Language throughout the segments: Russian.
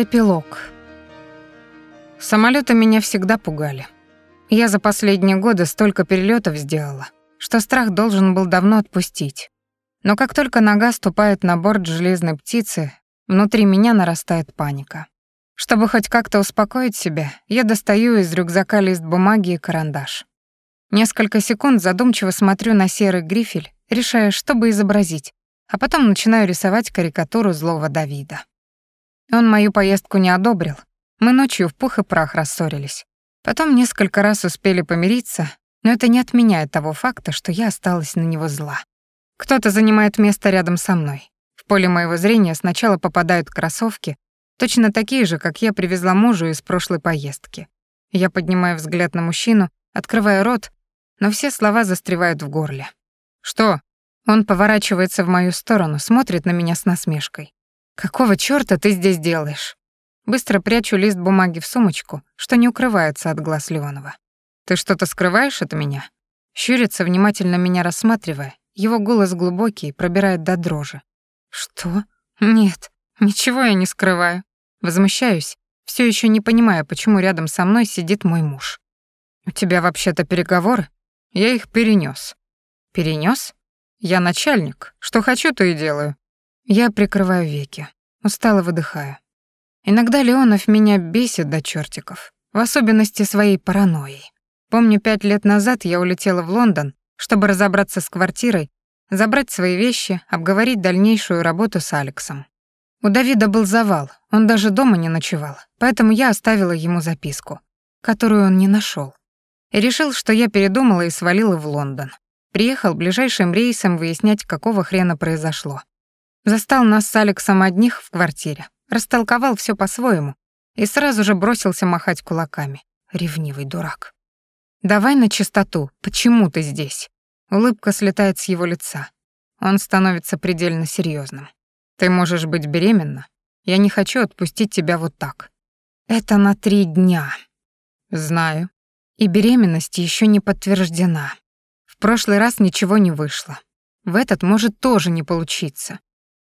Эпилог. Самолеты меня всегда пугали. Я за последние годы столько перелетов сделала, что страх должен был давно отпустить. Но как только нога ступает на борт железной птицы, внутри меня нарастает паника. Чтобы хоть как-то успокоить себя, я достаю из рюкзака лист бумаги и карандаш. Несколько секунд задумчиво смотрю на серый грифель, решая, что бы изобразить, а потом начинаю рисовать карикатуру злого Давида. Он мою поездку не одобрил. Мы ночью в пух и прах рассорились. Потом несколько раз успели помириться, но это не отменяет того факта, что я осталась на него зла. Кто-то занимает место рядом со мной. В поле моего зрения сначала попадают кроссовки, точно такие же, как я привезла мужу из прошлой поездки. Я поднимаю взгляд на мужчину, открывая рот, но все слова застревают в горле. «Что?» Он поворачивается в мою сторону, смотрит на меня с насмешкой. «Какого чёрта ты здесь делаешь?» Быстро прячу лист бумаги в сумочку, что не укрывается от глаз Леонова. «Ты что-то скрываешь от меня?» Щурится, внимательно меня рассматривая. Его голос глубокий, пробирает до дрожи. «Что? Нет, ничего я не скрываю». Возмущаюсь, все еще не понимая, почему рядом со мной сидит мой муж. «У тебя вообще-то переговоры?» «Я их перенес. «Перенес? Я начальник. Что хочу, то и делаю. Я прикрываю веки, устало выдыхаю. Иногда Леонов меня бесит до чертиков, в особенности своей паранойей. Помню, пять лет назад я улетела в Лондон, чтобы разобраться с квартирой, забрать свои вещи, обговорить дальнейшую работу с Алексом. У Давида был завал, он даже дома не ночевал, поэтому я оставила ему записку, которую он не нашел, И решил, что я передумала и свалила в Лондон. Приехал ближайшим рейсом выяснять, какого хрена произошло. Застал нас с Алексом одних в квартире, растолковал все по-своему и сразу же бросился махать кулаками. Ревнивый дурак. «Давай на чистоту, почему ты здесь?» Улыбка слетает с его лица. Он становится предельно серьезным. «Ты можешь быть беременна. Я не хочу отпустить тебя вот так». «Это на три дня». «Знаю. И беременность еще не подтверждена. В прошлый раз ничего не вышло. В этот может тоже не получиться.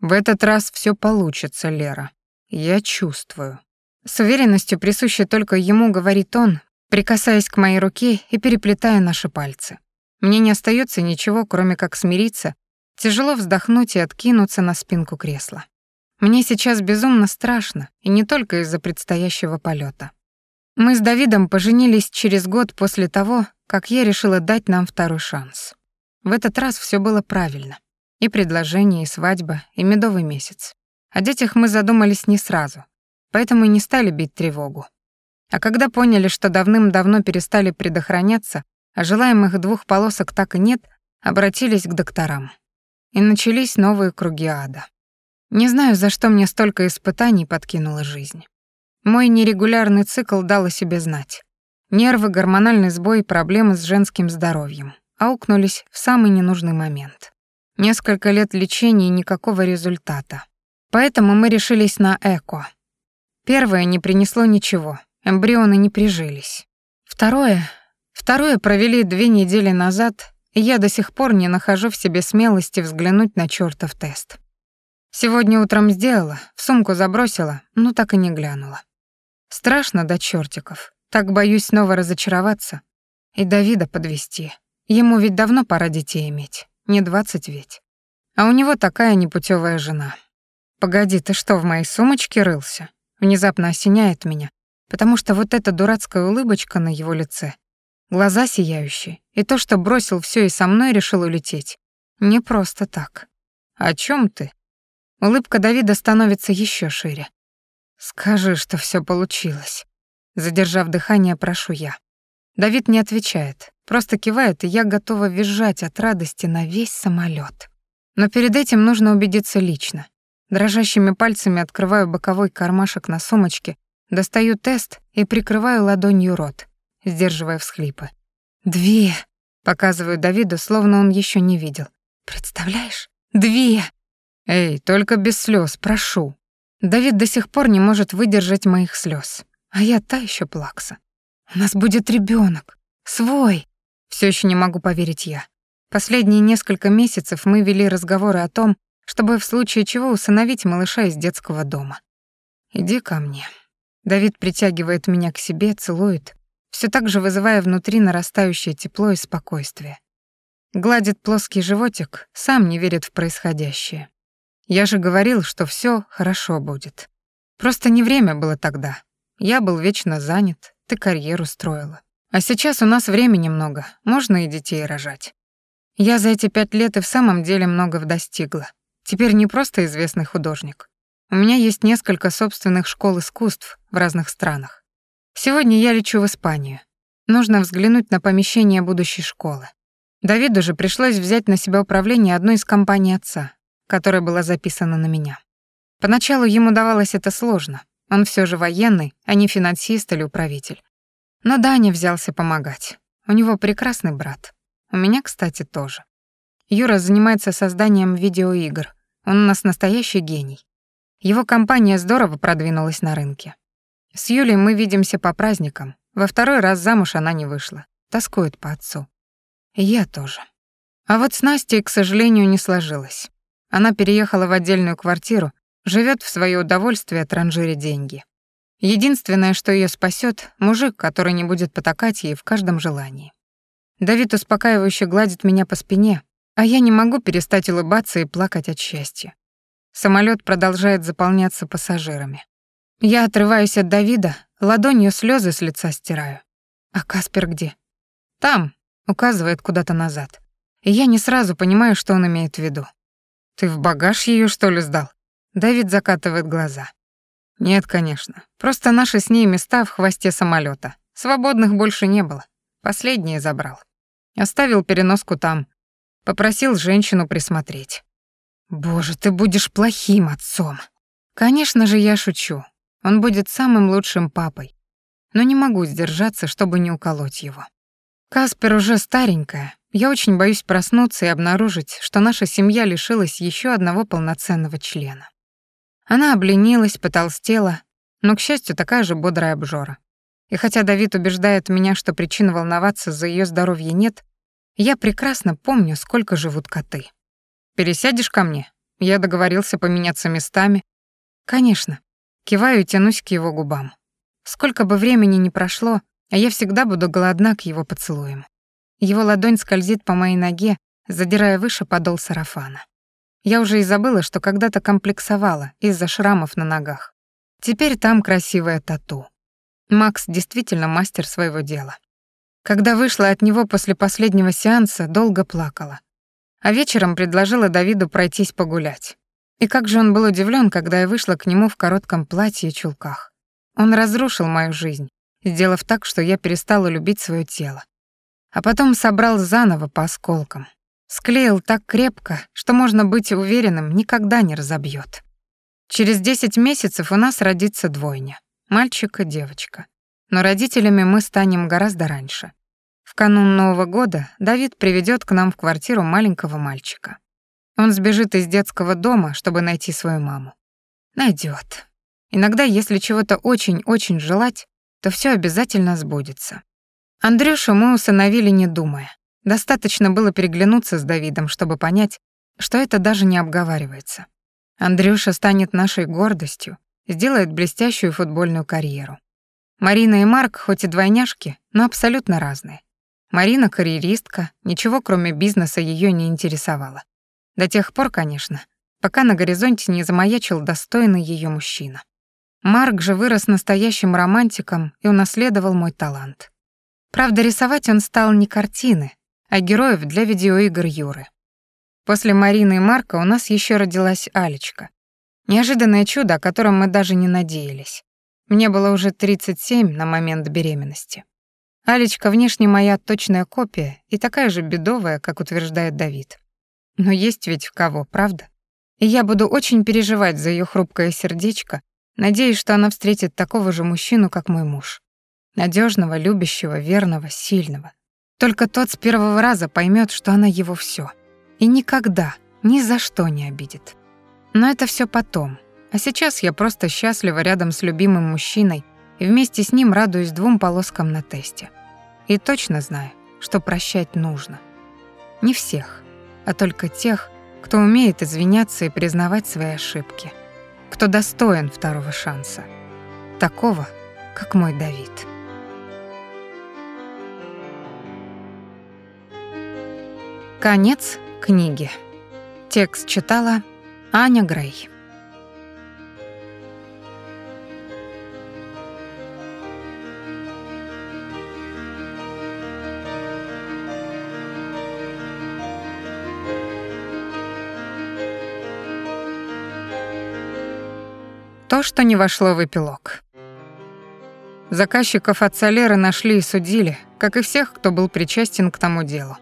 В этот раз все получится, Лера. Я чувствую. С уверенностью, присущей только ему, говорит он, прикасаясь к моей руке и переплетая наши пальцы. Мне не остается ничего, кроме как смириться, тяжело вздохнуть и откинуться на спинку кресла. Мне сейчас безумно страшно, и не только из-за предстоящего полета. Мы с Давидом поженились через год после того, как я решила дать нам второй шанс. В этот раз все было правильно. И предложение, и свадьба, и медовый месяц. О детях мы задумались не сразу, поэтому и не стали бить тревогу. А когда поняли, что давным-давно перестали предохраняться, а желаемых двух полосок так и нет, обратились к докторам. И начались новые круги ада. Не знаю, за что мне столько испытаний подкинула жизнь. Мой нерегулярный цикл дал о себе знать. Нервы, гормональный сбой и проблемы с женским здоровьем аукнулись в самый ненужный момент. Несколько лет лечения и никакого результата. Поэтому мы решились на ЭКО. Первое не принесло ничего, эмбрионы не прижились. Второе... Второе провели две недели назад, и я до сих пор не нахожу в себе смелости взглянуть на чёртов тест. Сегодня утром сделала, в сумку забросила, но так и не глянула. Страшно до чёртиков, так боюсь снова разочароваться и Давида подвести. Ему ведь давно пора детей иметь. Не двадцать ведь. А у него такая непутевая жена. Погоди, ты что, в моей сумочке рылся? Внезапно осеняет меня, потому что вот эта дурацкая улыбочка на его лице, глаза сияющие, и то, что бросил все и со мной решил улететь. Не просто так. О чем ты? Улыбка Давида становится еще шире. Скажи, что все получилось. Задержав дыхание, прошу я. Давид не отвечает, просто кивает, и я готова визжать от радости на весь самолет. Но перед этим нужно убедиться лично. Дрожащими пальцами открываю боковой кармашек на сумочке, достаю тест и прикрываю ладонью рот, сдерживая всхлипы. «Две!» — показываю Давиду, словно он еще не видел. «Представляешь? Две!» «Эй, только без слез, прошу!» Давид до сих пор не может выдержать моих слез, а я та еще плакса. У нас будет ребенок, свой. Все еще не могу поверить я. Последние несколько месяцев мы вели разговоры о том, чтобы в случае чего усыновить малыша из детского дома. Иди ко мне. Давид притягивает меня к себе, целует, все так же вызывая внутри нарастающее тепло и спокойствие. Гладит плоский животик, сам не верит в происходящее. Я же говорил, что все хорошо будет. Просто не время было тогда. Я был вечно занят, ты карьеру строила. А сейчас у нас времени много, можно и детей рожать. Я за эти пять лет и в самом деле многого достигла. Теперь не просто известный художник. У меня есть несколько собственных школ искусств в разных странах. Сегодня я лечу в Испанию. Нужно взглянуть на помещение будущей школы. Давиду же пришлось взять на себя управление одной из компаний отца, которая была записана на меня. Поначалу ему давалось это сложно. Он все же военный, а не финансист или управитель. Но Даня взялся помогать. У него прекрасный брат. У меня, кстати, тоже. Юра занимается созданием видеоигр. Он у нас настоящий гений. Его компания здорово продвинулась на рынке. С Юлей мы видимся по праздникам. Во второй раз замуж она не вышла. Тоскует по отцу. Я тоже. А вот с Настей, к сожалению, не сложилось. Она переехала в отдельную квартиру, живет в свое удовольствие, транжире деньги. Единственное, что ее спасет, мужик, который не будет потакать ей в каждом желании. Давид успокаивающе гладит меня по спине, а я не могу перестать улыбаться и плакать от счастья. Самолет продолжает заполняться пассажирами. Я отрываюсь от Давида, ладонью слезы с лица стираю. А Каспер где? Там, указывает куда-то назад. И я не сразу понимаю, что он имеет в виду. Ты в багаж ее что ли сдал? Давид закатывает глаза. Нет, конечно. Просто наши с ней места в хвосте самолета. Свободных больше не было. Последние забрал. Оставил переноску там. Попросил женщину присмотреть. Боже, ты будешь плохим отцом. Конечно же, я шучу. Он будет самым лучшим папой. Но не могу сдержаться, чтобы не уколоть его. Каспер уже старенькая. Я очень боюсь проснуться и обнаружить, что наша семья лишилась еще одного полноценного члена. Она обленилась, потолстела, но, к счастью, такая же бодрая обжора. И хотя Давид убеждает меня, что причин волноваться за ее здоровье нет, я прекрасно помню, сколько живут коты. «Пересядешь ко мне?» Я договорился поменяться местами. «Конечно». Киваю и тянусь к его губам. Сколько бы времени ни прошло, а я всегда буду голодна к его поцелуям. Его ладонь скользит по моей ноге, задирая выше подол сарафана. Я уже и забыла, что когда-то комплексовала из-за шрамов на ногах. Теперь там красивая тату. Макс действительно мастер своего дела. Когда вышла от него после последнего сеанса, долго плакала. А вечером предложила Давиду пройтись погулять. И как же он был удивлен, когда я вышла к нему в коротком платье и чулках. Он разрушил мою жизнь, сделав так, что я перестала любить свое тело. А потом собрал заново по осколкам. Склеил так крепко, что можно быть уверенным, никогда не разобьет. Через 10 месяцев у нас родится двойня. Мальчик и девочка. Но родителями мы станем гораздо раньше. В канун Нового года Давид приведет к нам в квартиру маленького мальчика. Он сбежит из детского дома, чтобы найти свою маму. Найдет. Иногда, если чего-то очень-очень желать, то все обязательно сбудется. Андрюшу мы усыновили не думая. Достаточно было переглянуться с Давидом, чтобы понять, что это даже не обговаривается. Андрюша станет нашей гордостью, сделает блестящую футбольную карьеру. Марина и Марк хоть и двойняшки, но абсолютно разные. Марина карьеристка, ничего кроме бизнеса ее не интересовало. До тех пор, конечно, пока на горизонте не замаячил достойный ее мужчина. Марк же вырос настоящим романтиком и унаследовал мой талант. Правда, рисовать он стал не картины, а героев для видеоигр Юры. После Марины и Марка у нас еще родилась Алечка. Неожиданное чудо, о котором мы даже не надеялись. Мне было уже 37 на момент беременности. Алечка внешне моя точная копия и такая же бедовая, как утверждает Давид. Но есть ведь в кого, правда? И я буду очень переживать за ее хрупкое сердечко, Надеюсь, что она встретит такого же мужчину, как мой муж. надежного, любящего, верного, сильного. Только тот с первого раза поймет, что она его все, И никогда, ни за что не обидит. Но это все потом. А сейчас я просто счастлива рядом с любимым мужчиной и вместе с ним радуюсь двум полоскам на тесте. И точно знаю, что прощать нужно. Не всех, а только тех, кто умеет извиняться и признавать свои ошибки. кто достоин второго шанса. Такого, как мой Давид. Конец книги. Текст читала Аня Грей. То, что не вошло в эпилог. Заказчиков от Солеры нашли и судили, как и всех, кто был причастен к тому делу.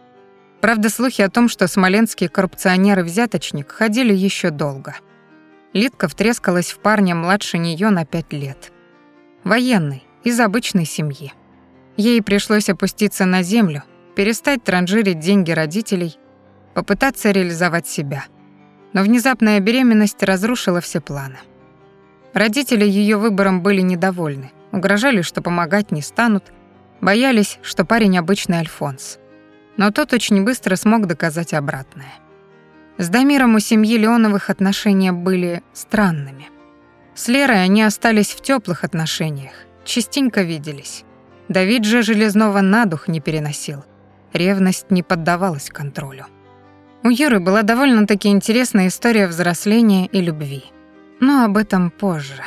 Правда, слухи о том, что смоленский коррупционер и взяточник, ходили еще долго. Литка втрескалась в парня младше нее на пять лет. Военный, из обычной семьи. Ей пришлось опуститься на землю, перестать транжирить деньги родителей, попытаться реализовать себя. Но внезапная беременность разрушила все планы. Родители ее выбором были недовольны, угрожали, что помогать не станут, боялись, что парень обычный Альфонс. Но тот очень быстро смог доказать обратное. С Дамиром у семьи Леоновых отношения были странными. С Лерой они остались в теплых отношениях, частенько виделись. Давид же Железного на дух не переносил. Ревность не поддавалась контролю. У Юры была довольно-таки интересная история взросления и любви. Но об этом позже.